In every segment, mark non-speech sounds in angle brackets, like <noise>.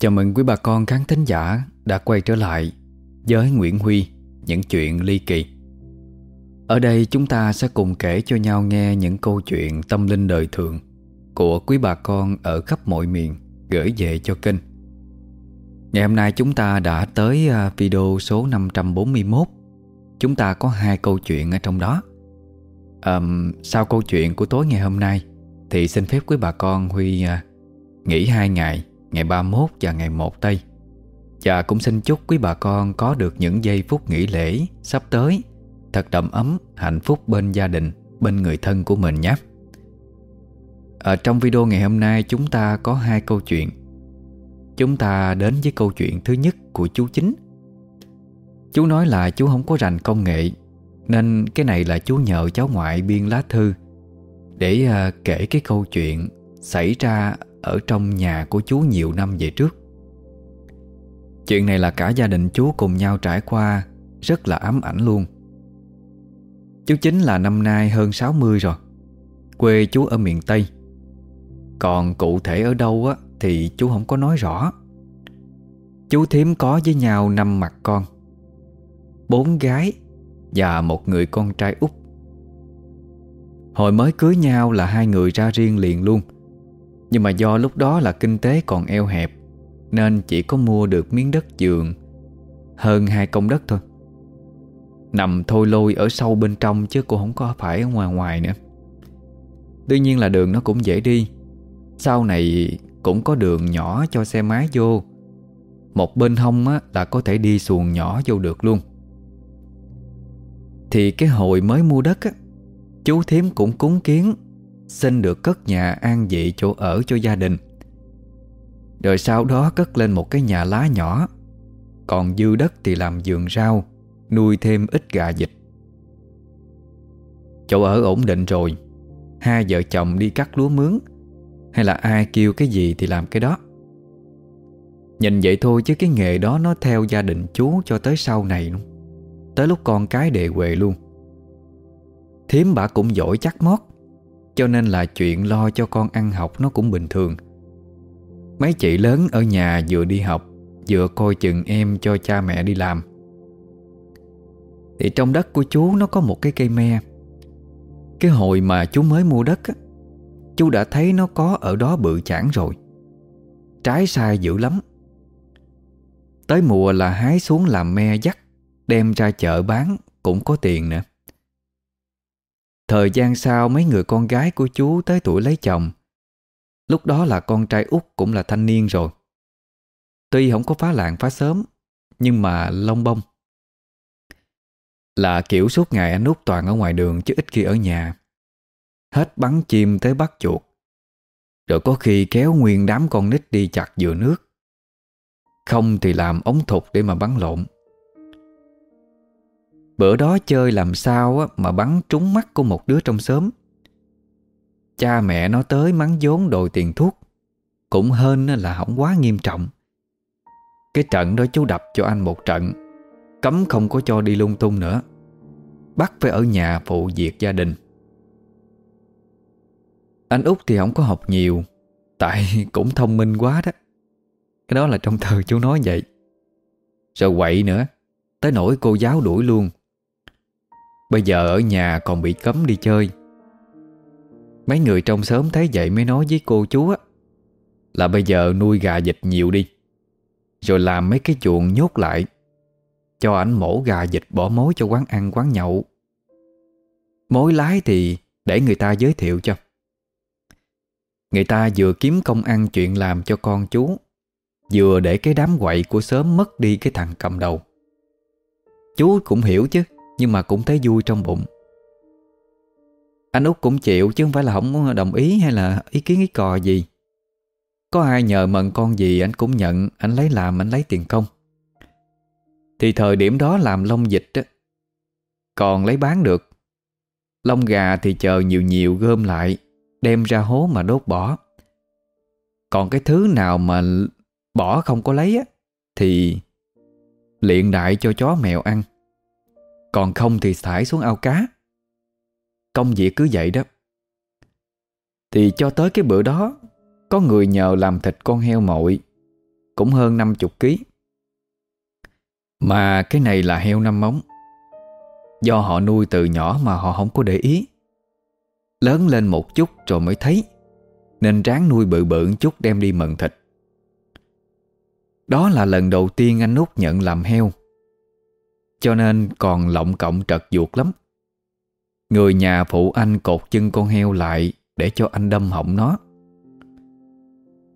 Chào mừng quý bà con khán thính giả đã quay trở lại với Nguyễn Huy những chuyện ly kỳ. Ở đây chúng ta sẽ cùng kể cho nhau nghe những câu chuyện tâm linh đời thường của quý bà con ở khắp mọi miền gửi về cho kênh. Ngày hôm nay chúng ta đã tới à, video số 541. Chúng ta có hai câu chuyện ở trong đó. À, sau câu chuyện của tối ngày hôm nay thì xin phép quý bà con Huy à, nghỉ hai ngày ngày 31 và ngày 1 Tây. Và cũng xin chúc quý bà con có được những giây phút nghỉ lễ sắp tới Thật đậm ấm, hạnh phúc bên gia đình, bên người thân của mình nhé. Ở trong video ngày hôm nay chúng ta có hai câu chuyện. Chúng ta đến với câu chuyện thứ nhất của chú Chính. Chú nói là chú không có rành công nghệ Nên cái này là chú nhờ cháu ngoại biên lá thư Để ờ, kể cái câu chuyện xảy ra ở trong nhà của chú nhiều năm về trước. Chuyện này là cả gia đình chú cùng nhau trải qua, Rất là ám ảnh luôn. Chú chính là năm nay hơn 60 rồi, Quê chú ở miền Tây. Còn cụ thể ở đâu á, Thì chú không có nói rõ. Chú thím có với nhau năm mặt con, Bốn gái Và một người con trai út. Hồi mới cưới nhau là hai người ra riêng liền luôn nhưng mà do lúc đó là kinh tế còn eo hẹp Nên chỉ có mua được miếng đất giường Hơn hai công đất thôi. Nằm thôi lôi ở sâu bên trong Chứ cũng không có phải ở ngoài ngoài nữa. Tuy nhiên là đường nó cũng dễ đi. Sau này cũng có đường nhỏ cho xe máy vô. Một bên hông á, là có thể đi xuồng nhỏ vô được luôn. Thì cái hồi mới mua đất á, Chú thím cũng cúng kiến. Xin được cất nhà an vị chỗ ở cho gia đình. Rồi sau đó cất lên một cái nhà lá nhỏ. Còn dư đất thì làm vườn rau, Nuôi thêm ít gà vịt. Chỗ ở ổn định rồi. Hai vợ chồng đi cắt lúa mướn. Hay là ai kêu cái gì thì làm cái đó. Nhìn vậy thôi chứ cái nghề đó nó theo gia đình chú cho tới sau này luôn. Tới lúc con cái đề quệ luôn. Thiếm bà cũng giỏi chắc mót cho nên là chuyện lo cho con ăn học nó cũng bình thường. Mấy chị lớn ở nhà vừa đi học Vừa coi chừng em cho cha mẹ đi làm. Thì trong đất của chú nó có một cái cây me. Cái hồi mà chú mới mua đất á, Chú đã thấy nó có ở đó bự chản rồi. Trái sai dữ lắm. Tới mùa là hái xuống làm me dắt Đem ra chợ bán cũng có tiền nữa. Thời gian sau, mấy người con gái của chú tới tuổi lấy chồng. Lúc đó là con trai út cũng là thanh niên rồi. Tuy không có phá làng phá sớm Nhưng mà lông bông. Là kiểu suốt ngày anh út toàn ở ngoài đường chứ ít khi ở nhà. Hết bắn chim tới bắt chuột. Rồi có khi kéo nguyên đám con nít đi chặt dừa nước. Không thì làm ống thục để mà bắn lộn. Bữa đó chơi làm sao mà bắn trúng mắt của một đứa trong xóm. Cha mẹ nó tới mắng vốn đòi tiền thuốc. Cũng hên là không quá nghiêm trọng. Cái trận đó chú đập cho anh một trận. Cấm không có cho đi lung tung nữa. Bắt phải ở nhà phụ việc gia đình. Anh út thì không có học nhiều, Tại <laughs> cũng thông minh quá đó. Cái đó là trong thời chú nói vậy. Rồi quậy nữa, Tới nỗi cô giáo đuổi luôn. Bây giờ ở nhà còn bị cấm đi chơi. Mấy người trong xóm thấy vậy mới nói với cô chú á, Là bây giờ nuôi gà vịt nhiều đi, Rồi làm mấy cái chuồng nhốt lại, Cho ảnh mổ gà vịt bỏ mối cho quán ăn, quán nhậu. Mối lái thì để người ta giới thiệu cho. Người ta vừa kiếm công ăn chuyện làm cho con chú, Vừa để cái đám quậy của sớm mất đi cái thằng cầm đầu. Chú cũng hiểu chứ nhưng mà cũng thấy vui trong bụng. Anh út cũng chịu chứ không phải là không đồng ý hay là ý kiến ý cò gì. Có ai nhờ mận con gì anh cũng nhận, Anh lấy làm, anh lấy tiền công. Thì thời điểm đó làm lông dịch á, Còn lấy bán được. Lông gà thì chờ nhiều nhiều gom lại, Đem ra hố mà đốt bỏ. Còn cái thứ nào mà bỏ không có lấy á, Thì liện đại cho chó mèo ăn còn không thì thải xuống ao cá. Công việc cứ vậy đó. Thì cho tới cái bữa đó, Có người nhờ làm thịt con heo mội Cũng hơn 50 kg Mà cái này là heo năm móng. Do họ nuôi từ nhỏ mà họ không có để ý. Lớn lên một chút rồi mới thấy, Nên ráng nuôi bự bự chút đem đi mận thịt. Đó là lần đầu tiên anh út nhận làm heo. Cho nên còn lộng cộng trật ruột lắm. Người nhà phụ anh cột chân con heo lại Để cho anh đâm hỏng nó.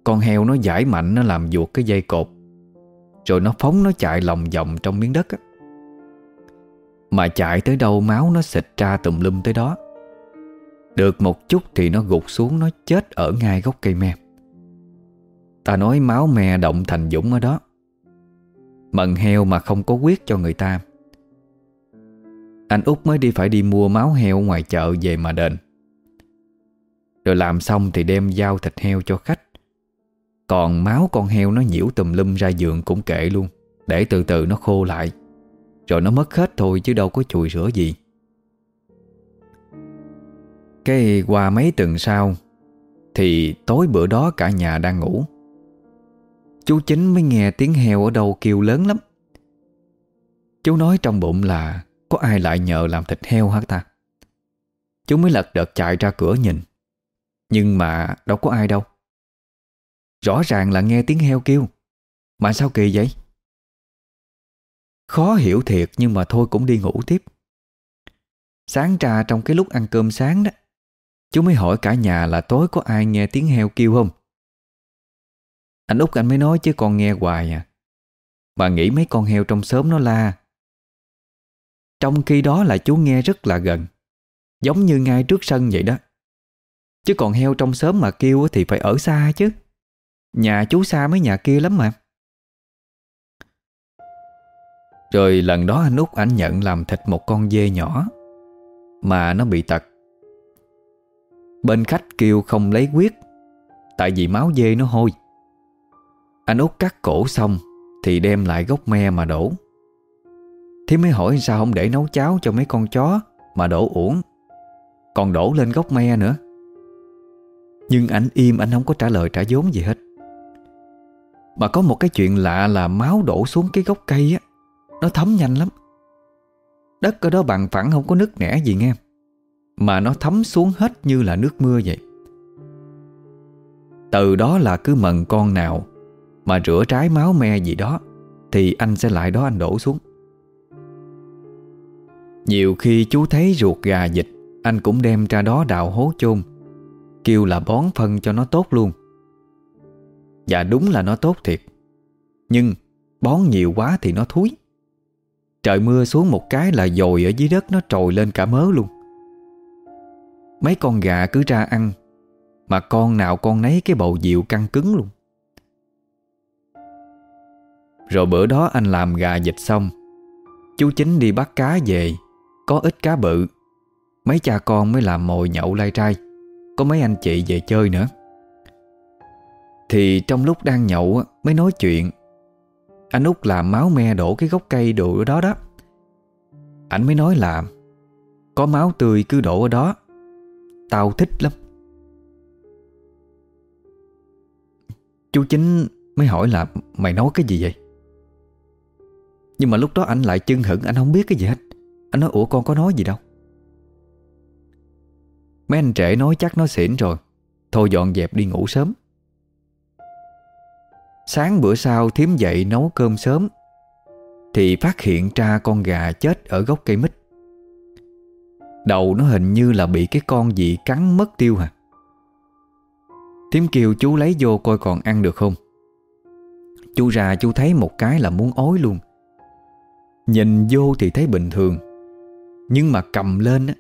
Con heo nó giải mạnh, Nó làm ruột cái dây cột. Rồi nó phóng, nó chạy lòng vòng trong miếng đất á. Mà chạy tới đâu, máu nó xịt ra tùm lum tới đó. Được một chút thì nó gục xuống, Nó chết ở ngay gốc cây me. Ta nói máu me động thành dũng ở đó. Mận heo mà không có quyết cho người ta. Anh út mới đi phải đi mua máu heo ngoài chợ về mà đền. Rồi làm xong thì đem giao thịt heo cho khách. Còn máu con heo nó nhiễu tùm lum ra giường cũng kệ luôn, Để từ từ nó khô lại. Rồi nó mất hết thôi chứ đâu có chùi rửa gì. Cái qua mấy tuần sau Thì tối bữa đó cả nhà đang ngủ. Chú chính mới nghe tiếng heo ở đâu kêu lớn lắm. Chú nói trong bụng là có ai lại nhờ làm thịt heo hả ta? Chú mới lật đật chạy ra cửa nhìn. Nhưng mà đâu có ai đâu. Rõ ràng là nghe tiếng heo kêu. Mà sao kỳ vậy? Khó hiểu thiệt nhưng mà thôi cũng đi ngủ tiếp. Sáng ra trong cái lúc ăn cơm sáng đó, Chú mới hỏi cả nhà là tối có ai nghe tiếng heo kêu không? Anh Út anh mới nói chứ con nghe hoài à. Bà nghĩ mấy con heo trong xóm nó la. Trong khi đó là chú nghe rất là gần, Giống như ngay trước sân vậy đó. Chứ còn heo trong xóm mà kêu thì phải ở xa chứ. Nhà chú xa mấy nhà kia lắm mà. Rồi lần đó anh út ảnh nhận làm thịt một con dê nhỏ, Mà nó bị tật. Bên khách kêu không lấy quyết, Tại vì máu dê nó hôi. Anh út cắt cổ xong Thì đem lại gốc me mà đổ. Thế mới hỏi sao không để nấu cháo cho mấy con chó Mà đổ uổng. Còn đổ lên gốc me nữa. Nhưng anh im, anh không có trả lời, trả vốn gì hết. Mà có một cái chuyện lạ là máu đổ xuống cái gốc cây á, nó thấm nhanh lắm. Đất ở đó bằng phẳng, không có nứt nẻ gì nghe. Mà nó thấm xuống hết như là nước mưa vậy. Từ đó là cứ mần con nào Mà rửa trái máu me gì đó, Thì anh sẽ lại đó anh đổ xuống. Nhiều khi chú thấy ruột gà dịch Anh cũng đem ra đó đào hố chôn. Kêu là bón phân cho nó tốt luôn. Và đúng là nó tốt thiệt. Nhưng bón nhiều quá thì nó thúi. Trời mưa xuống một cái là dồi ở dưới đất nó trồi lên cả mớ luôn. Mấy con gà cứ ra ăn, Mà con nào con nấy cái bầu diệu căng cứng luôn. Rồi bữa đó anh làm gà dịch xong, Chú Chính đi bắt cá về. Có ít cá bự. Mấy cha con mới làm mồi nhậu lai trai, Có mấy anh chị về chơi nữa. Thì trong lúc đang nhậu Mới nói chuyện. Anh út làm máu me đổ cái gốc cây đổ ở đó đó. Anh mới nói là, Có máu tươi cứ đổ ở đó, Tao thích lắm. Chú Chính mới hỏi là, Mày nói cái gì vậy? Nhưng mà lúc đó anh lại chưng hững Anh không biết cái gì hết. Anh nói, ủa, con có nói gì đâu. Mấy anh trẻ nói chắc nó xỉn rồi, Thôi dọn dẹp đi ngủ sớm. Sáng bữa sau thím dậy nấu cơm sớm, Thì phát hiện ra con gà chết ở gốc cây mít. Đầu nó hình như là bị cái con gì cắn mất tiêu hả? Thím kêu chú lấy vô coi còn ăn được không? Chú ra chú thấy một cái là muốn ối luôn. Nhìn vô thì thấy bình thường. Nhưng mà cầm lên á,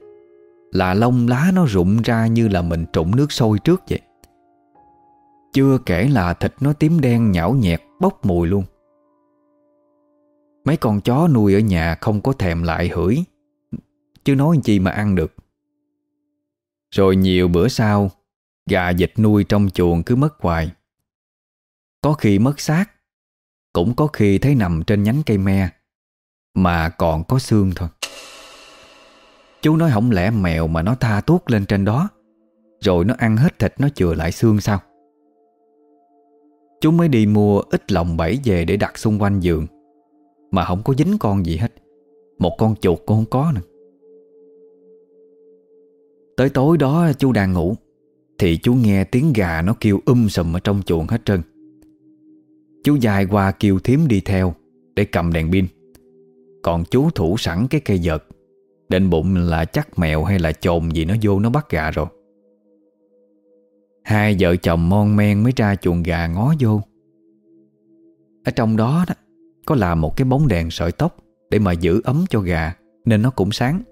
Là lông lá nó rụng ra như là mình trụng nước sôi trước vậy. Chưa kể là thịt nó tím đen nhão nhẹt bốc mùi luôn. Mấy con chó nuôi ở nhà không có thèm lại hửi, Chứ nói chi mà ăn được. Rồi nhiều bữa sau, Gà vịt nuôi trong chuồng cứ mất hoài. Có khi mất xác, Cũng có khi thấy nằm trên nhánh cây me, Mà còn có xương thôi. Chú nói không lẽ mèo mà nó tha tuốt lên trên đó, Rồi nó ăn hết thịt nó chừa lại xương sao? Chú mới đi mua ít lòng bẫy về để đặt xung quanh giường, Mà không có dính con gì hết. Một con chuột cũng không có nữa. Tới tối đó chú đang ngủ, Thì chú nghe tiếng gà nó kêu um sùm ở trong chuồng hết trơn. Chú dài qua kêu thím đi theo Để cầm đèn pin. Còn chú thủ sẵn cái cây vợt Định bụng là chắc mèo hay là chồn gì nó vô nó bắt gà rồi. Hai vợ chồng mon men mới ra chuồng gà ngó vô. Ở trong đó đó, Có là một cái bóng đèn sợi tóc Để mà giữ ấm cho gà, Nên nó cũng sáng.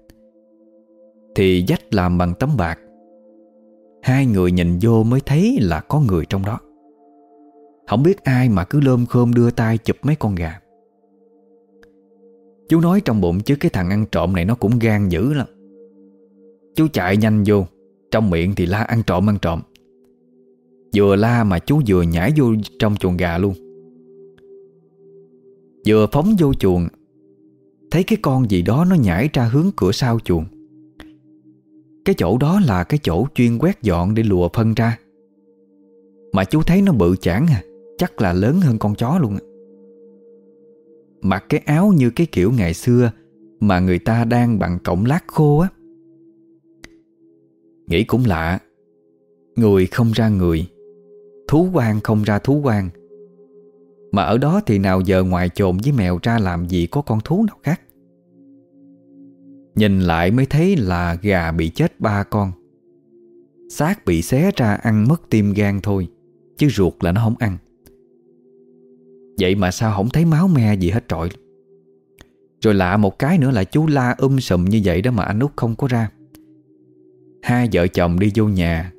Thì dách làm bằng tấm bạc. Hai người nhìn vô mới thấy là có người trong đó. Không biết ai mà cứ lơm khơm đưa tay chụp mấy con gà. Chú nói trong bụng chứ cái thằng ăn trộm này nó cũng gan dữ lắm. Chú chạy nhanh vô, Trong miệng thì la ăn trộm ăn trộm. Vừa la mà chú vừa nhảy vô trong chuồng gà luôn. Vừa phóng vô chuồng, Thấy cái con gì đó nó nhảy ra hướng cửa sau chuồng. Cái chỗ đó là cái chỗ chuyên quét dọn để lùa phân ra. Mà chú thấy nó bự chản à Chắc là lớn hơn con chó luôn Mặc cái áo như cái kiểu ngày xưa Mà người ta đang bằng cọng lát khô á. Nghĩ cũng lạ, Người không ra người, Thú quan không ra thú quan. Mà ở đó thì nào giờ ngoài trộm với mèo ra làm gì có con thú nào khác? Nhìn lại mới thấy là gà bị chết ba con. Xác bị xé ra ăn mất tim gan thôi, Chứ ruột là nó không ăn. Vậy mà sao không thấy máu me gì hết trọi Rồi lạ một cái nữa là chú la um sùm như vậy đó mà anh út không có ra. Hai vợ chồng đi vô nhà,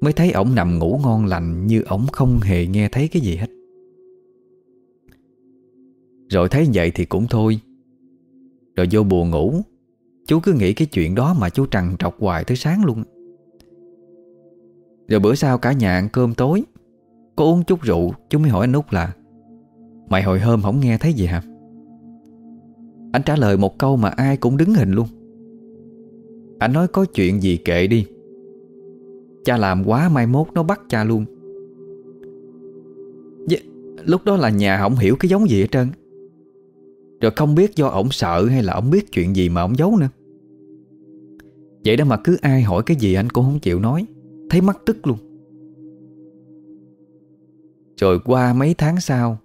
Mới thấy ổng nằm ngủ ngon lành Như ổng không hề nghe thấy cái gì hết. Rồi thấy vậy thì cũng thôi. Rồi vô buồn ngủ, Chú cứ nghĩ cái chuyện đó mà chú trằn trọc hoài tới sáng luôn. Rồi bữa sau cả nhà ăn cơm tối, Có uống chút rượu, Chú mới hỏi anh Út là Mày hồi hôm không nghe thấy gì hả? Anh trả lời một câu mà ai cũng đứng hình luôn. Anh nói có chuyện gì kệ đi. Cha làm quá mai mốt nó bắt cha luôn. Dạ, lúc đó là nhà không hiểu cái giống gì hết trơn. Rồi không biết do ổng sợ hay là ổng biết chuyện gì mà ổng giấu nữa. Vậy đó mà cứ ai hỏi cái gì anh cũng không chịu nói. Thấy mắc tức luôn. Rồi qua mấy tháng sau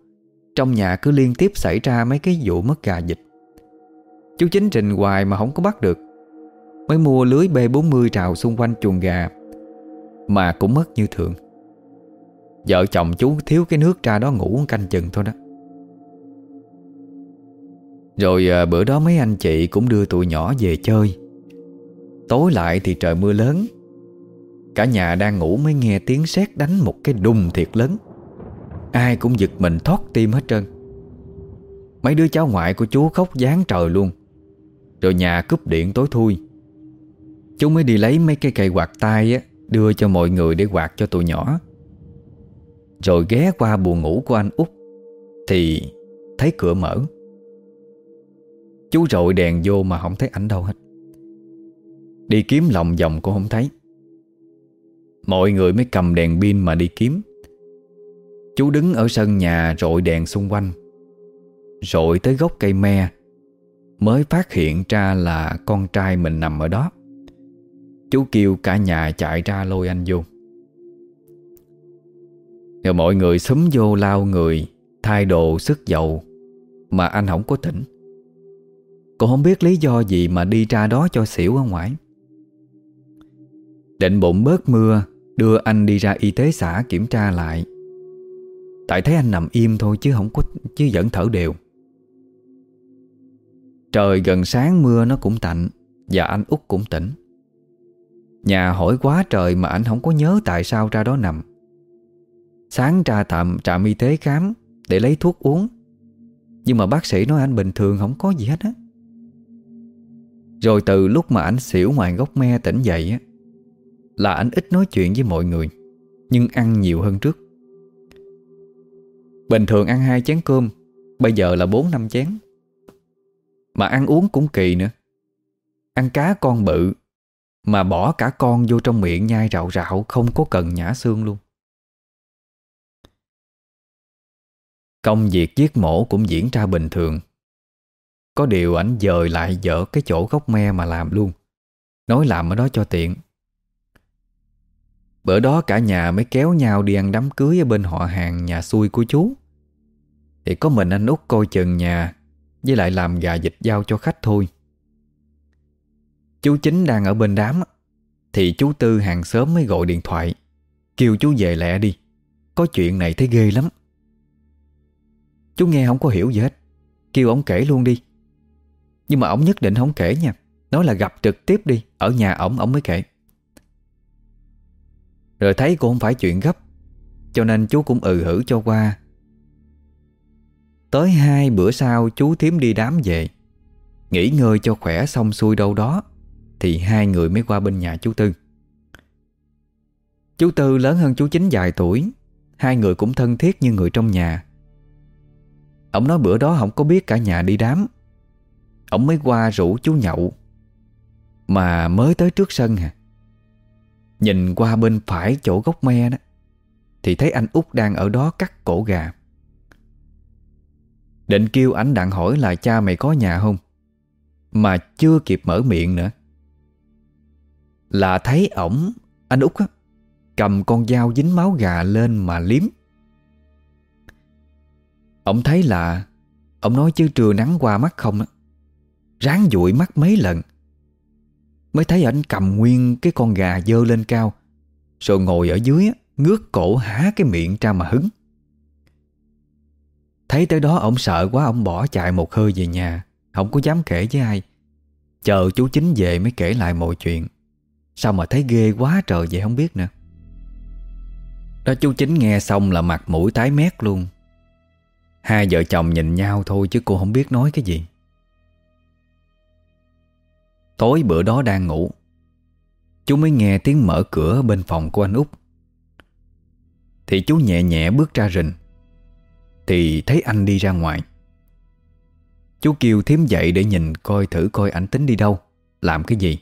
trong nhà cứ liên tiếp xảy ra mấy cái vụ mất gà dịch Chú chính trình hoài mà không có bắt được. Mới mua lưới B40 trào xung quanh chuồng gà, mà cũng mất như thường. Vợ chồng chú thiếu cái nước ra đó ngủ canh chừng thôi đó. Rồi à, bữa đó mấy anh chị cũng đưa tụi nhỏ về chơi. Tối lại thì trời mưa lớn. Cả nhà đang ngủ mới nghe tiếng sét đánh một cái đùng thiệt lớn. Ai cũng giật mình thoát tim hết trơn. Mấy đứa cháu ngoại của chú khóc dáng trời luôn. Rồi nhà cúp điện tối thui. Chú mới đi lấy mấy cây cây quạt tay á, Đưa cho mọi người để quạt cho tụi nhỏ. Rồi ghé qua buồn ngủ của anh út, Thì thấy cửa mở. Chú rội đèn vô mà không thấy ảnh đâu hết. Đi kiếm lòng vòng cũng không thấy. Mọi người mới cầm đèn pin mà đi kiếm. Chú đứng ở sân nhà rội đèn xung quanh. Rội tới gốc cây me, Mới phát hiện ra là con trai mình nằm ở đó. Chú kêu cả nhà chạy ra lôi anh vô. Rồi mọi người xúm vô lao người, Thay đồ, sức dầu, Mà anh không có tỉnh. Cô không biết lý do gì mà đi ra đó cho xỉu ở ngoài. Định bụng bớt mưa, Đưa anh đi ra y tế xã kiểm tra lại. Tại thấy anh nằm im thôi chứ không có, chứ vẫn thở đều. Trời gần sáng, mưa nó cũng tạnh Và anh út cũng tỉnh. Nhà hỏi quá trời mà anh không có nhớ tại sao ra đó nằm. Sáng ra tạm, trạm y tế khám Để lấy thuốc uống. Nhưng mà bác sĩ nói anh bình thường không có gì hết á. Rồi từ lúc mà anh xỉu ngoài gốc me tỉnh dậy á, Là anh ít nói chuyện với mọi người, Nhưng ăn nhiều hơn trước. Bình thường ăn hai chén cơm, Bây giờ là bốn năm chén. Mà ăn uống cũng kỳ nữa. Ăn cá con bự, mà bỏ cả con vô trong miệng nhai rạo rạo, Không có cần nhả xương luôn. Công việc giết mổ cũng diễn ra bình thường. Có điều ảnh dời lại dở cái chỗ gốc me mà làm luôn. Nói làm ở đó cho tiện. Bữa đó cả nhà mới kéo nhau đi ăn đám cưới ở bên họ hàng nhà xuôi của chú. Thì có mình anh út coi chừng nhà, Với lại làm gà dịch giao cho khách thôi. Chú chính đang ở bên đám Thì chú Tư hàng xóm mới gọi điện thoại, Kêu chú về lẹ đi. Có chuyện này thấy ghê lắm. Chú nghe không có hiểu gì hết, Kêu ông kể luôn đi. Nhưng mà ông nhất định không kể nha, Nói là gặp trực tiếp đi, Ở nhà ổng ổng mới kể. Rồi thấy cũng không phải chuyện gấp, Cho nên chú cũng ừ hử cho qua. Tới hai bữa sau, chú thím đi đám về. Nghỉ ngơi cho khỏe xong xuôi đâu đó, Thì hai người mới qua bên nhà chú Tư. Chú Tư lớn hơn chú Chính vài tuổi, Hai người cũng thân thiết như người trong nhà. Ông nói bữa đó không có biết cả nhà đi đám. Ông mới qua rủ chú nhậu, Mà mới tới trước sân hả? Nhìn qua bên phải chỗ gốc me đó, Thì thấy anh út đang ở đó cắt cổ gà. Định kêu ảnh đặng hỏi là cha mày có nhà không? Mà chưa kịp mở miệng nữa. Là thấy ổng, Anh út á, Cầm con dao dính máu gà lên mà liếm. Ông thấy là Ông nói chứ trưa nắng qua mắt không Ráng dụi mắt mấy lần. Mới thấy ảnh cầm nguyên cái con gà dơ lên cao. Rồi ngồi ở dưới Ngước cổ há cái miệng ra mà hứng. Thấy tới đó ông sợ quá, Ông bỏ chạy một hơi về nhà. Không có dám kể với ai. Chờ chú chính về mới kể lại mọi chuyện. Sao mà thấy ghê quá trời vậy không biết nữa. Đó, chú chính nghe xong là mặt mũi tái mét luôn. Hai vợ chồng nhìn nhau thôi chứ cô không biết nói cái gì. Tối bữa đó đang ngủ. Chú mới nghe tiếng mở cửa bên phòng của anh út. Thì chú nhẹ nhẹ bước ra rình. Thì thấy anh đi ra ngoài. Chú kêu thím dậy để nhìn coi thử coi ảnh tính đi đâu, Làm cái gì.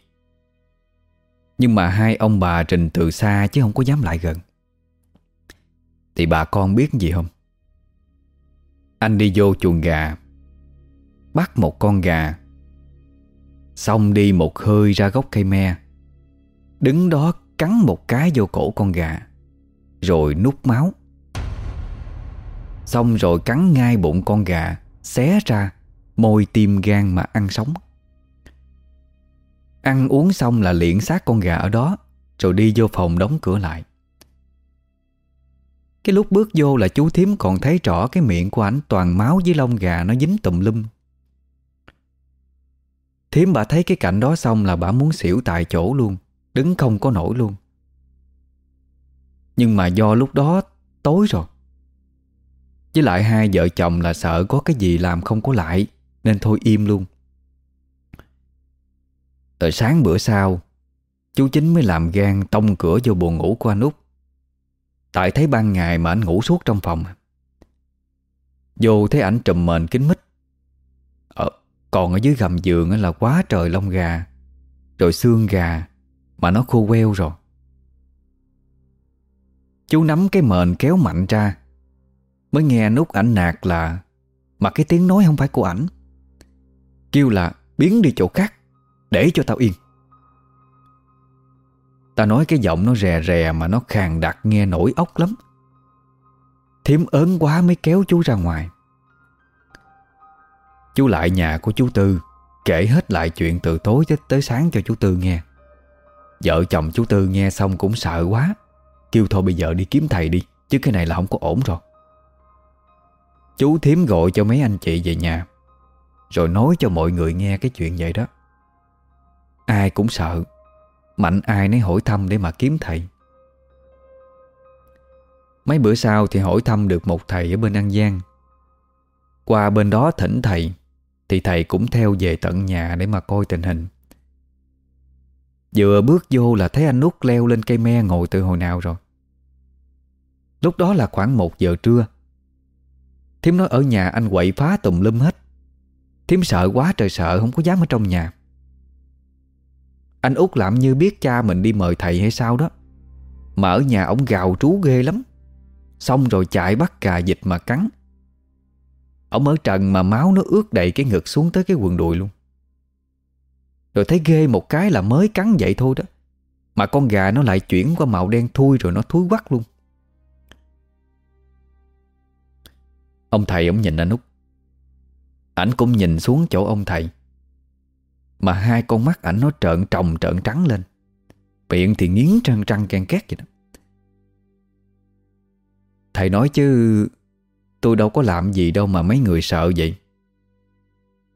Nhưng mà hai ông bà trình từ xa chứ không có dám lại gần. Thì bà con biết gì không? Anh đi vô chuồng gà, Bắt một con gà Xong đi một hơi ra gốc cây me. Đứng đó cắn một cái vô cổ con gà. Rồi nút máu. Xong rồi cắn ngay bụng con gà, Xé ra, Môi tim gan mà ăn sống. Ăn uống xong là liễn xác con gà ở đó, Rồi đi vô phòng đóng cửa lại. Cái lúc bước vô là chú thím còn thấy rõ cái miệng của ảnh toàn máu với lông gà nó dính tùm lum. Thiếm bà thấy cái cảnh đó xong là bà muốn xỉu tại chỗ luôn, đứng không có nổi luôn. Nhưng mà do lúc đó tối rồi. Với lại hai vợ chồng là sợ có cái gì làm không có lại Nên thôi im luôn Tới sáng bữa sau Chú Chính mới làm gan tông cửa vô buồn ngủ của anh Út Tại thấy ban ngày mà anh ngủ suốt trong phòng Vô thấy ảnh trùm mền kính mít còn ở dưới gầm giường là quá trời lông gà, Rồi xương gà Mà nó khô queo rồi. Chú nắm cái mền kéo mạnh ra, Mới nghe nút ảnh nạt là, Mà cái tiếng nói không phải của ảnh. Kêu là, biến đi chỗ khác, Để cho tao yên. Ta nói cái giọng nó rè rè mà nó khàn đặc, nghe nổi ốc lắm. Thiếm ớn quá mới kéo chú ra ngoài. Chú lại nhà của chú Tư Kể hết lại chuyện từ tối tới sáng cho chú Tư nghe. Vợ chồng chú Tư nghe xong cũng sợ quá, Kêu thôi bây giờ đi kiếm thầy đi, Chứ cái này là không có ổn rồi. Chú Thím gọi cho mấy anh chị về nhà, Rồi nói cho mọi người nghe cái chuyện vậy đó. Ai cũng sợ, Mạnh ai nấy hỏi thăm để mà kiếm thầy. Mấy bữa sau thì hỏi thăm được một thầy ở bên An Giang. Qua bên đó thỉnh thầy thì thầy cũng theo về tận nhà để mà coi tình hình. Vừa bước vô là thấy anh út leo lên cây me ngồi từ hồi nào rồi. Lúc đó là khoảng một giờ trưa. Thiếm nói ở nhà anh quậy phá tùm lum hết. Thiếm sợ quá trời sợ, không có dám ở trong nhà. Anh út làm như biết cha mình đi mời thầy hay sao đó. Mà ở nhà ông gào trú ghê lắm. Xong rồi chạy bắt cà dịch mà cắn. Ông ở trần mà máu nó ướt đầy cái ngực xuống tới cái quần đùi luôn. Rồi thấy ghê một cái là mới cắn vậy thôi đó. Mà con gà nó lại chuyển qua màu đen thui rồi nó thúi quắc luôn. Ông thầy ông nhìn anh Út. Ảnh cũng nhìn xuống chỗ ông thầy. Mà hai con mắt ảnh nó trợn trồng trợn trắng lên. Miệng thì nghiến trăng trăng can két vậy đó. Thầy nói chứ Tôi đâu có làm gì đâu mà mấy người sợ vậy.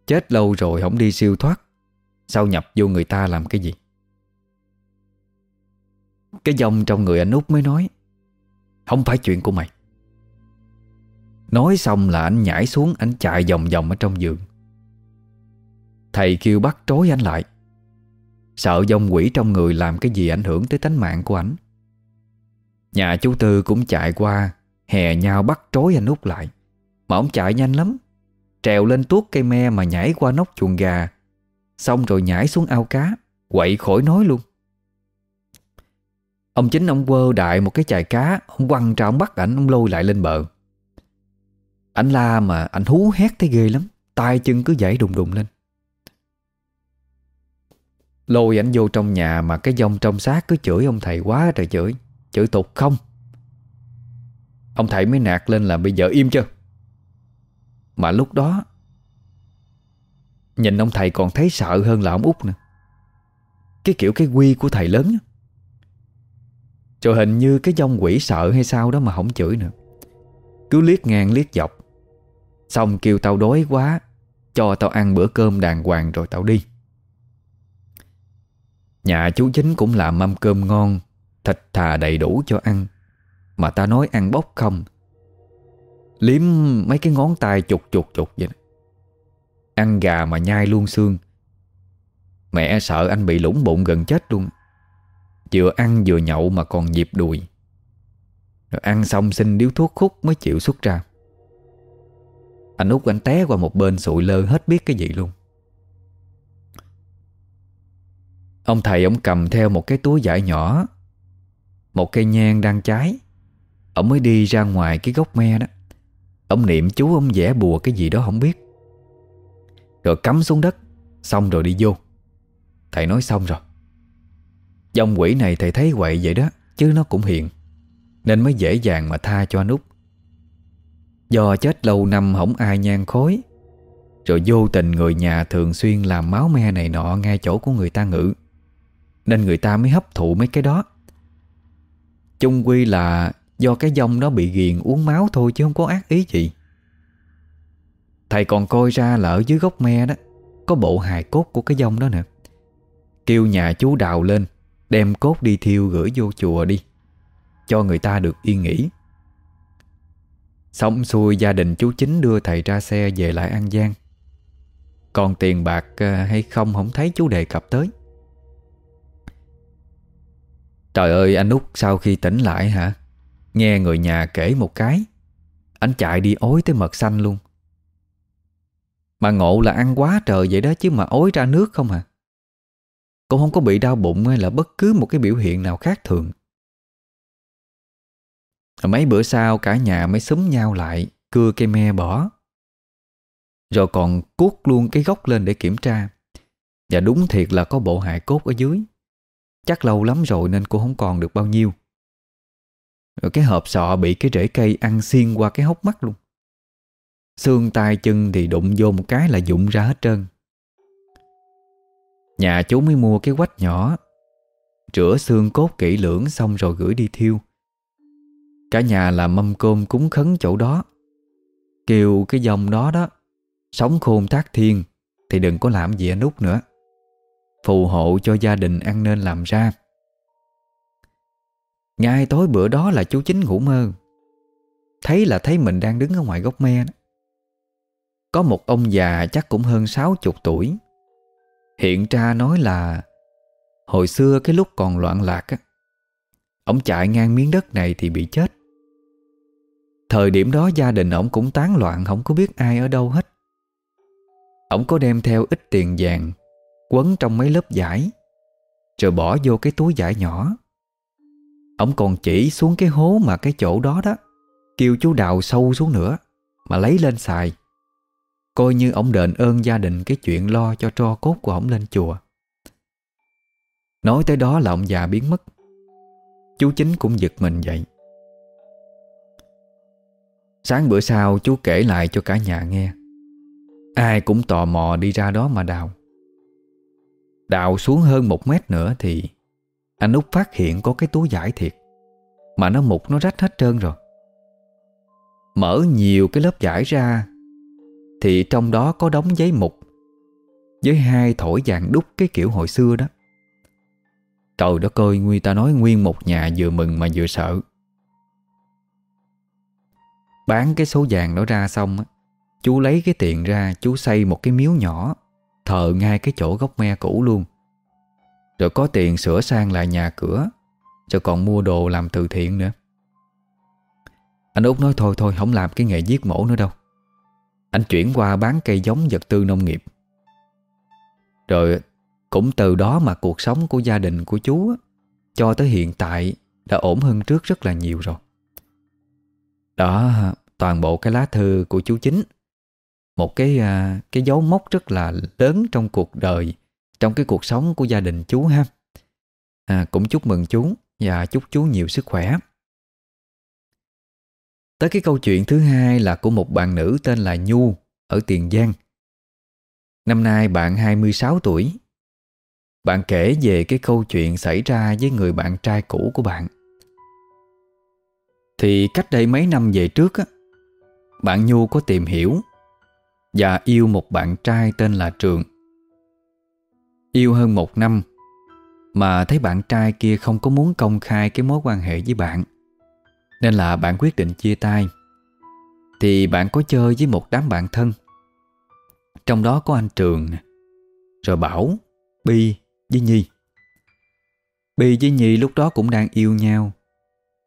Chết lâu rồi không đi siêu thoát. Sao nhập vô người ta làm cái gì? Cái dòng trong người anh út mới nói, Không phải chuyện của mày. Nói xong là anh nhảy xuống, Anh chạy vòng vòng ở trong giường. Thầy kêu bắt trối anh lại. Sợ dòng quỷ trong người làm cái gì ảnh hưởng tới tánh mạng của ảnh. Nhà chú Tư cũng chạy qua Hè nhau bắt trối anh út lại. Mà ông chạy nhanh lắm. Trèo lên tuốt cây me mà nhảy qua nóc chuồng gà. Xong rồi nhảy xuống ao cá, Quậy khỏi nói luôn. Ông chính ông quơ đại một cái chài cá, Ông quăng ra ông bắt ảnh, Ông lôi lại lên bờ. Anh la mà anh hú hét thấy ghê lắm. Tay chân cứ dãy đùng đùng lên. Lôi ảnh vô trong nhà Mà cái dông trong xác cứ chửi ông thầy quá trời chửi. Chửi tục không? Ông thầy mới nạt lên là bây giờ im chưa? Mà lúc đó Nhìn ông thầy còn thấy sợ hơn là ông út nữa, Cái kiểu cái quy của thầy lớn Rồi hình như cái dông quỷ sợ hay sao đó mà không chửi nữa. Cứ liếc ngang liếc dọc. Xong kêu tao đói quá Cho tao ăn bữa cơm đàng hoàng rồi tao đi. Nhà chú chính cũng làm mâm cơm ngon Thịt thà đầy đủ cho ăn. Mà ta nói ăn bốc không? Liếm mấy cái ngón tay chục chục chục vậy Ăn gà mà nhai luôn xương. Mẹ sợ anh bị lũng bụng gần chết luôn. Vừa ăn vừa nhậu mà còn nhịp đùi. Rồi ăn xong xin điếu thuốc khúc mới chịu xuất ra. Anh út anh té qua một bên sụi lơ hết biết cái gì luôn. Ông thầy ông cầm theo một cái túi vải nhỏ, Một cây nhang đang cháy. Ông mới đi ra ngoài cái gốc me đó. Ông niệm chú ông vẽ bùa cái gì đó không biết. Rồi cắm xuống đất, Xong rồi đi vô. Thầy nói xong rồi. Dòng quỷ này thầy thấy quậy vậy đó, Chứ nó cũng hiền, Nên mới dễ dàng mà tha cho anh Út. Do chết lâu năm không ai nhan khối, Rồi vô tình người nhà thường xuyên làm máu me này nọ ngay chỗ của người ta ngự, Nên người ta mới hấp thụ mấy cái đó. Chung quy là Do cái dông nó bị ghiền uống máu thôi chứ không có ác ý gì. Thầy còn coi ra là ở dưới gốc me đó, Có bộ hài cốt của cái dông đó nè. Kêu nhà chú đào lên, Đem cốt đi thiêu gửi vô chùa đi, Cho người ta được yên nghỉ. Xong xuôi gia đình chú chính đưa thầy ra xe về lại An Giang. Còn tiền bạc ờ, hay không không thấy chú đề cập tới. Trời ơi, anh út sau khi tỉnh lại hả? Nghe người nhà kể một cái, Anh chạy đi ối tới mật xanh luôn. Mà ngộ là ăn quá trời vậy đó Chứ mà ối ra nước không à? Cũng không có bị đau bụng hay là bất cứ một cái biểu hiện nào khác thường. Mấy bữa sau cả nhà mới xúm nhau lại, Cưa cây me bỏ. Rồi còn cuốc luôn cái gốc lên để kiểm tra. Và đúng thiệt là có bộ hài cốt ở dưới. Chắc lâu lắm rồi nên cô không còn được bao nhiêu rồi cái hộp sọ bị cái rễ cây ăn xiên qua cái hốc mắt luôn. Xương tay chân thì đụng vô một cái là dụng ra hết trơn. Nhà chú mới mua cái quách nhỏ. Rửa xương cốt kỹ lưỡng xong rồi gửi đi thiêu. Cả nhà làm mâm cơm cúng khấn chỗ đó. Kêu cái dòng đó đó, Sống khôn thác thiên Thì đừng có làm gì anh út nữa. Phù hộ cho gia đình ăn nên làm ra ngay tối bữa đó là chú Chính ngủ mơ. Thấy là thấy mình đang đứng ở ngoài gốc me đó. Có một ông già chắc cũng hơn 60 tuổi. Hiện ra nói là Hồi xưa cái lúc còn loạn lạc á, Ông chạy ngang miếng đất này thì bị chết. Thời điểm đó gia đình ông cũng tán loạn, Không có biết ai ở đâu hết. Ông có đem theo ít tiền vàng Quấn trong mấy lớp giải Rồi bỏ vô cái túi giải nhỏ. Ông còn chỉ xuống cái hố mà cái chỗ đó đó, Kêu chú đào sâu xuống nữa, Mà lấy lên xài. Coi như ông đền ơn gia đình Cái chuyện lo cho tro cốt của ông lên chùa. Nói tới đó là ông già biến mất. Chú chính cũng giật mình dậy. Sáng bữa sau, chú kể lại cho cả nhà nghe. Ai cũng tò mò đi ra đó mà đào. Đào xuống hơn một mét nữa thì anh Út phát hiện có cái túi giải thiệt, Mà nó mục nó rách hết trơn rồi. Mở nhiều cái lớp giải ra, Thì trong đó có đống giấy mục Với hai thổi vàng đúc cái kiểu hồi xưa đó. Trời đất ơi, Nguy ta nói nguyên một nhà vừa mừng mà vừa sợ. Bán cái số vàng đó ra xong Chú lấy cái tiền ra, Chú xây một cái miếu nhỏ, Thờ ngay cái chỗ gốc me cũ luôn. Rồi có tiền sửa sang lại nhà cửa Rồi còn mua đồ làm từ thiện nữa. Anh Út nói, thôi thôi, Không làm cái nghề giết mổ nữa đâu. Anh chuyển qua bán cây giống vật tư nông nghiệp. Rồi cũng từ đó mà cuộc sống của gia đình của chú Cho tới hiện tại Đã ổn hơn trước rất là nhiều rồi. Đó, Toàn bộ cái lá thư của chú chính. Một cái à, cái dấu mốc rất là lớn trong cuộc đời trong cái cuộc sống của gia đình chú ha. À, Cũng chúc mừng chú Và chúc chú nhiều sức khỏe. Tới cái câu chuyện thứ hai là của một bạn nữ tên là Nhu ở Tiền Giang. Năm nay bạn 26 tuổi. Bạn kể về cái câu chuyện xảy ra với người bạn trai cũ của bạn. Thì cách đây mấy năm về trước á Bạn Nhu có tìm hiểu Và yêu một bạn trai tên là Trường. Yêu hơn một năm, Mà thấy bạn trai kia không có muốn công khai cái mối quan hệ với bạn, Nên là bạn quyết định chia tay. Thì bạn có chơi với một đám bạn thân, Trong đó có anh Trường Rồi Bảo, Bi với Nhi. Bi với Nhi lúc đó cũng đang yêu nhau.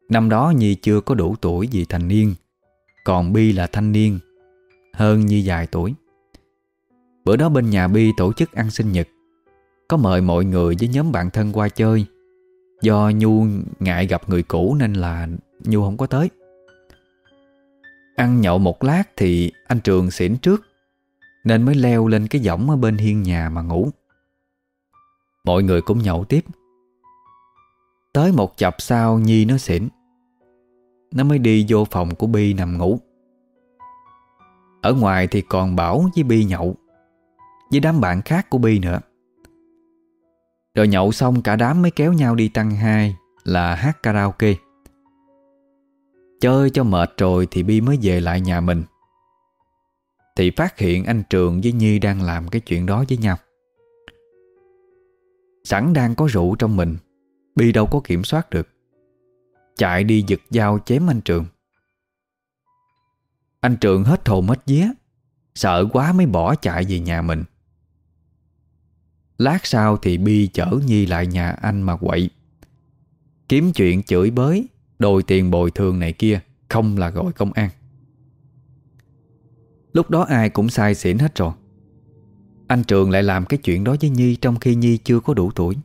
Năm đó Nhi chưa có đủ tuổi vì thành niên, Còn Bi là thanh niên, Hơn Nhi vài tuổi. Bữa đó bên nhà Bi tổ chức ăn sinh nhật. Có mời mọi người với nhóm bạn thân qua chơi. Do Nhu ngại gặp người cũ nên là Nhu không có tới. Ăn nhậu một lát thì anh Trường xỉn trước, Nên mới leo lên cái võng ở bên hiên nhà mà ngủ. Mọi người cũng nhậu tiếp. Tới một chập sau, Nhi nó xỉn. Nó mới đi vô phòng của Bi nằm ngủ. Ở ngoài thì còn Bảo với Bi nhậu, Với đám bạn khác của Bi nữa. Rồi nhậu xong cả đám mới kéo nhau đi tăng hai, Là hát karaoke. Chơi cho mệt rồi thì Bi mới về lại nhà mình. Thì phát hiện anh Trường với Nhi đang làm cái chuyện đó với nhau. Sẵn đang có rượu trong mình, Bi đâu có kiểm soát được. Chạy đi giật dao chém anh Trường. Anh Trường hết hồn hết vía, Sợ quá mới bỏ chạy về nhà mình. Lát sau thì Bi chở Nhi lại nhà anh mà quậy. Kiếm chuyện chửi bới, Đòi tiền bồi thường này kia Không là gọi công an. Lúc đó ai cũng sai xỉn hết rồi. Anh Trường lại làm cái chuyện đó với Nhi Trong khi Nhi chưa có đủ tuổi.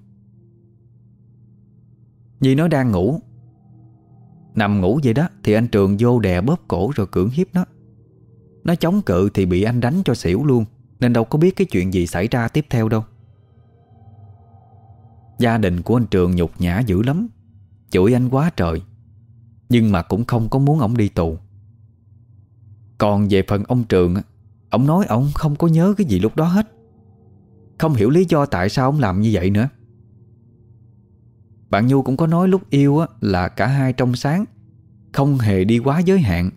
Nhi nó đang ngủ. Nằm ngủ vậy đó Thì anh Trường vô đè bóp cổ rồi cưỡng hiếp nó. Nó chống cự thì bị anh đánh cho xỉu luôn, Nên đâu có biết cái chuyện gì xảy ra tiếp theo đâu. Gia đình của anh Trường nhục nhã dữ lắm. Chửi anh quá trời. Nhưng mà cũng không có muốn ông đi tù. Còn về phần ông Trường Ông nói ông không có nhớ cái gì lúc đó hết. Không hiểu lý do tại sao ông làm như vậy nữa. Bạn Nhu cũng có nói lúc yêu là cả hai trong sáng, Không hề đi quá giới hạn.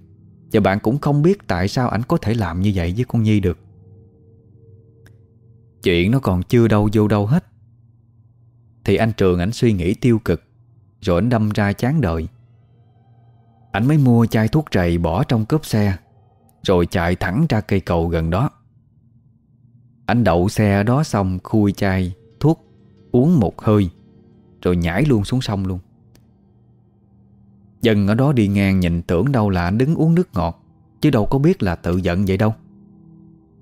Và bạn cũng không biết tại sao ảnh có thể làm như vậy với con Nhi được. Chuyện nó còn chưa đâu vô đâu hết. Thì anh Trường ảnh suy nghĩ tiêu cực, Rồi ảnh đâm ra chán đời. Ảnh mới mua chai thuốc trầy bỏ trong cốp xe, rồi chạy thẳng ra cây cầu gần đó. Anh đậu xe đó xong khui chai Thuốc, Uống một hơi, Rồi nhảy luôn xuống sông luôn. Dân ở đó đi ngang nhìn tưởng đâu là anh đứng uống nước ngọt, Chứ đâu có biết là tự giận vậy đâu.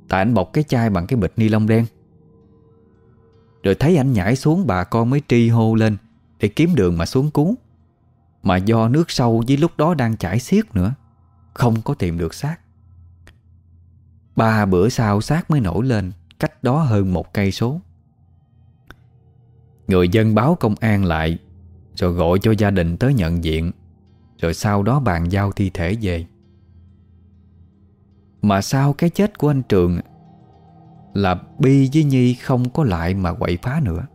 Tại anh bọc cái chai bằng cái bịch ni lông đen. Rồi thấy anh nhảy xuống bà con mới tri hô lên Để kiếm đường mà xuống cứu. Mà do nước sâu với lúc đó đang chảy xiết nữa, Không có tìm được xác. Ba bữa sau xác mới nổi lên Cách đó hơn một cây số. Người dân báo công an lại, Rồi gọi cho gia đình tới nhận diện, Rồi sau đó bàn giao thi thể về. Mà sau cái chết của anh Trường là Bi với Nhi không có lại mà quậy phá nữa.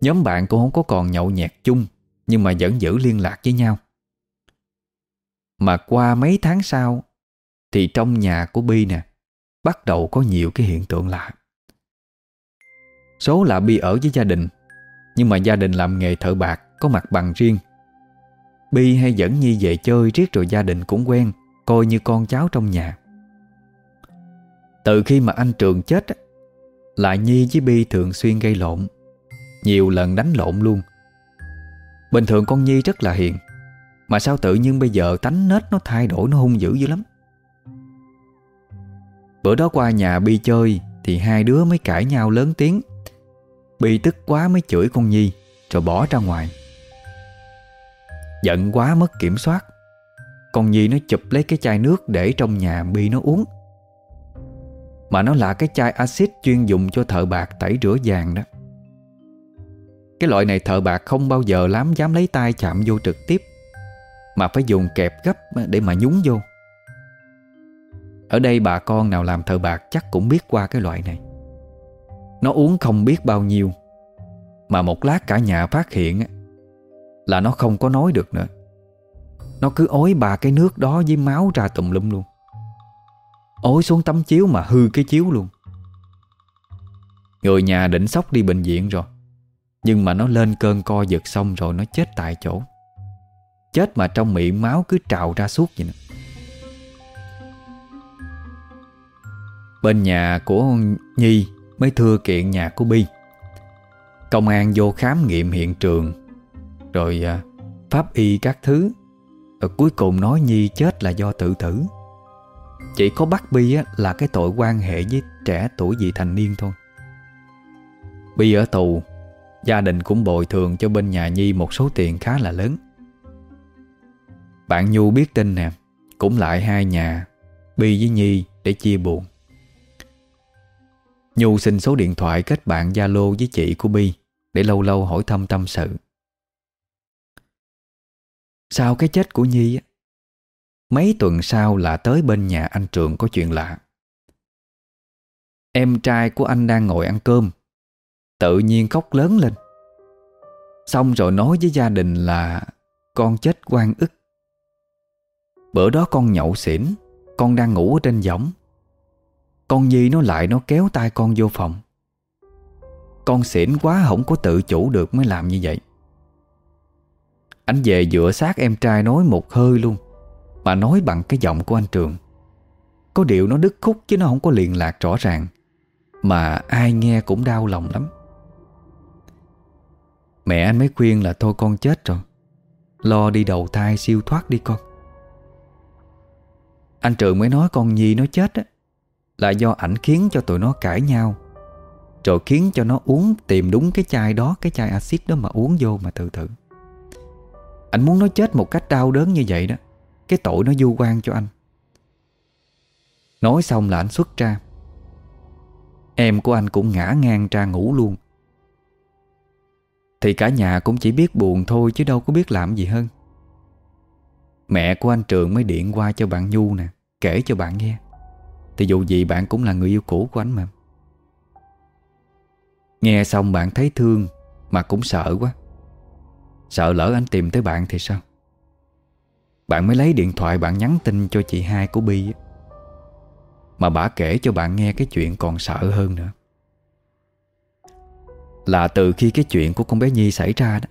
Nhóm bạn cũng không có còn nhậu nhẹt chung, Nhưng mà vẫn giữ liên lạc với nhau. Mà qua mấy tháng sau, Thì trong nhà của Bi nè, Bắt đầu có nhiều cái hiện tượng lạ. Số là Bi ở với gia đình, Nhưng mà gia đình làm nghề thợ bạc Có mặt bằng riêng. Bi hay dẫn Nhi về chơi riết rồi gia đình cũng quen, Coi như con cháu trong nhà. Từ khi mà anh Trường chết lại Nhi với Bi thường xuyên gây lộn, Nhiều lần đánh lộn luôn. Bình thường con Nhi rất là hiền, Mà sao tự nhiên bây giờ tánh nết nó thay đổi, Nó hung dữ dữ lắm. Bữa đó qua nhà Bi chơi Thì hai đứa mới cãi nhau lớn tiếng. Bi tức quá mới chửi con Nhi Rồi bỏ ra ngoài. Giận quá mất kiểm soát. Con Nhi nó chụp lấy cái chai nước Để trong nhà Bi nó uống. Mà nó là cái chai axit Chuyên dùng cho thợ bạc tẩy rửa vàng đó. Cái loại này thợ bạc không bao giờ lắm Dám lấy tay chạm vô trực tiếp, Mà phải dùng kẹp gấp để mà nhúng vô. Ở đây bà con nào làm thợ bạc Chắc cũng biết qua cái loại này. Nó uống không biết bao nhiêu, Mà một lát cả nhà phát hiện Là nó không có nói được nữa. Nó cứ ối ba cái nước đó với máu ra tùm lum luôn. Ối xuống tấm chiếu mà hư cái chiếu luôn. Người nhà định sốc đi bệnh viện rồi. Nhưng mà nó lên cơn co giật xong rồi nó chết tại chỗ. Chết mà trong miệng máu cứ trào ra suốt vậy nè. Bên nhà của Nhi mới thưa kiện nhà của Bi. Công an vô khám nghiệm hiện trường. Rồi à, pháp y các thứ. Rồi cuối cùng nói Nhi chết là do tự tử. Chỉ có bắt Bi á, là cái tội quan hệ với trẻ tuổi vị thành niên thôi. Bi ở tù Gia đình cũng bồi thường cho bên nhà Nhi một số tiền khá là lớn. Bạn Nhu biết tin nè Cũng lại hai nhà Bi với Nhi để chia buồn. Nhu xin số điện thoại kết bạn Zalo với chị của Bi để lâu lâu hỏi thăm tâm sự. Sau cái chết của Nhi, mấy tuần sau là tới bên nhà anh Trường có chuyện lạ. Em trai của anh đang ngồi ăn cơm, tự nhiên khóc lớn lên. Xong rồi nói với gia đình là con chết quan ức. Bữa đó con nhậu xỉn, con đang ngủ ở trên võng con Nhi nó lại nó kéo tay con vô phòng Con xỉn quá không có tự chủ được mới làm như vậy Anh về dựa sát em trai nói một hơi luôn mà nói bằng cái giọng của anh Trường. Có điệu nó đứt khúc chứ nó không có liền lạc rõ ràng. Mà ai nghe cũng đau lòng lắm. Mẹ anh mới khuyên là thôi con chết rồi. Lo đi đầu thai siêu thoát đi con. Anh Trường mới nói con Nhi nó chết á. Là do ảnh khiến cho tụi nó cãi nhau. Rồi khiến cho nó uống, Tìm đúng cái chai đó, Cái chai axit đó mà uống vô mà tự tử. Anh muốn nó chết một cách đau đớn như vậy đó. Cái tội nó du quan cho anh. Nói xong là anh xuất ra. Em của anh cũng ngã ngang ra ngủ luôn. Thì cả nhà cũng chỉ biết buồn thôi Chứ đâu có biết làm gì hơn. Mẹ của anh Trường mới điện qua cho bạn Nhu nè, Kể cho bạn nghe. Thì dù gì bạn cũng là người yêu cũ của anh mà. Nghe xong bạn thấy thương Mà cũng sợ quá. Sợ lỡ anh tìm tới bạn thì sao? Bạn mới lấy điện thoại bạn nhắn tin cho chị hai của Bi Mà bà kể cho bạn nghe cái chuyện còn sợ hơn nữa. Là từ khi cái chuyện của con bé Nhi xảy ra đó,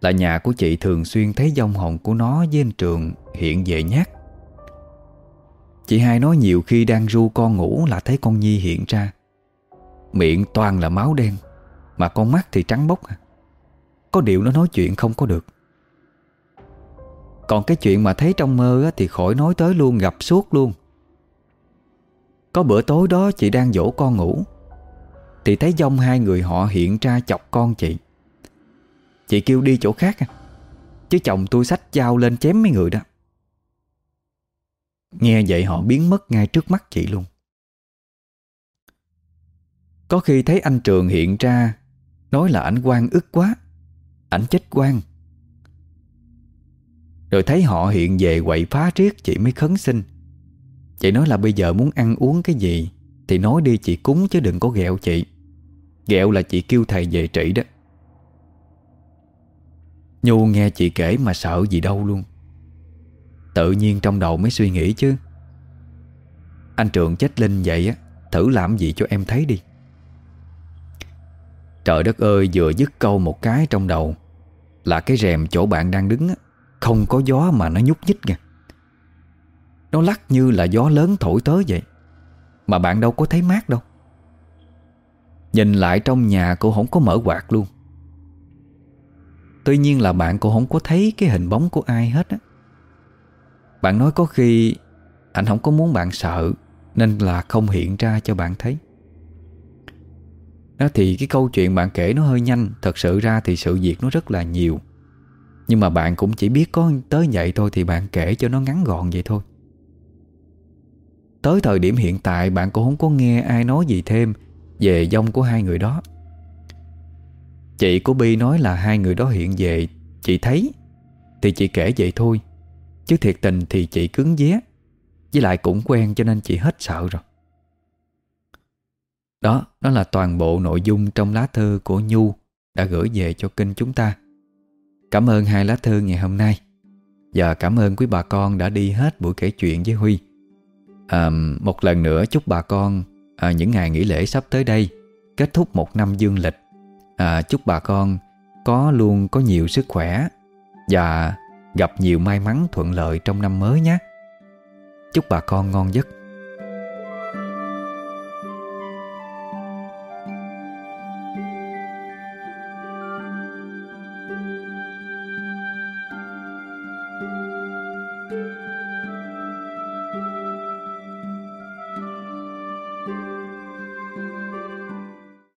Là nhà của chị thường xuyên thấy dông hồn của nó với anh Trường hiện về nhát. Chị hai nói nhiều khi đang ru con ngủ là thấy con Nhi hiện ra. Miệng toàn là máu đen, Mà con mắt thì trắng bóc. À. Có điều nó nói chuyện không có được. Còn cái chuyện mà thấy trong mơ thì khỏi nói tới luôn, gặp suốt luôn. Có bữa tối đó chị đang dỗ con ngủ. Thì thấy dông hai người họ hiện ra chọc con chị. Chị kêu đi chỗ khác, Chứ chồng tôi xách dao lên chém mấy người đó. Nghe vậy họ biến mất ngay trước mắt chị luôn. Có khi thấy anh Trường hiện ra, Nói là ảnh quan ức quá. Ảnh chết quan. Rồi thấy họ hiện về quậy phá riết Chị mới khấn xin. Chị nói là bây giờ muốn ăn uống cái gì Thì nói đi chị cúng chứ đừng có ghẹo chị. Ghẹo là chị kêu thầy về trị đó. Nhu nghe chị kể mà sợ gì đâu luôn. Tự nhiên trong đầu mới suy nghĩ chứ. Anh Trường chết linh vậy á Thử làm gì cho em thấy đi. Trời đất ơi vừa dứt câu một cái trong đầu Là cái rèm chỗ bạn đang đứng á, không có gió mà nó nhúc nhích kìa Nó lắc như là gió lớn thổi tới vậy. Mà bạn đâu có thấy mát đâu. Nhìn lại trong nhà cô không có mở quạt luôn. Tuy nhiên là bạn cũng không có thấy cái hình bóng của ai hết á. Bạn nói có khi Anh không có muốn bạn sợ, Nên là không hiện ra cho bạn thấy. Đó thì cái câu chuyện bạn kể nó hơi nhanh. Thật sự ra thì sự việc nó rất là nhiều. Nhưng mà bạn cũng chỉ biết có tới vậy thôi Thì bạn kể cho nó ngắn gọn vậy thôi. Tới thời điểm hiện tại bạn cũng không có nghe ai nói gì thêm Về dông của hai người đó. Chị của Bi nói là hai người đó hiện về Chị thấy Thì chị kể vậy thôi. Chứ thiệt tình thì chị cứng vé Với lại cũng quen cho nên chị hết sợ rồi. Đó, đó là toàn bộ nội dung trong lá thư của Nhu Đã gửi về cho kênh chúng ta. Cảm ơn hai lá thư ngày hôm nay. Và cảm ơn quý bà con đã đi hết buổi kể chuyện với Huy. À, Một lần nữa chúc bà con à, những ngày nghỉ lễ sắp tới đây Kết thúc một năm dương lịch. À, Chúc bà con có luôn có nhiều sức khỏe Và gặp nhiều may mắn thuận lợi trong năm mới nhé. Chúc bà con ngon giấc.